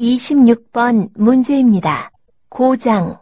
26번 문제입니다. 고장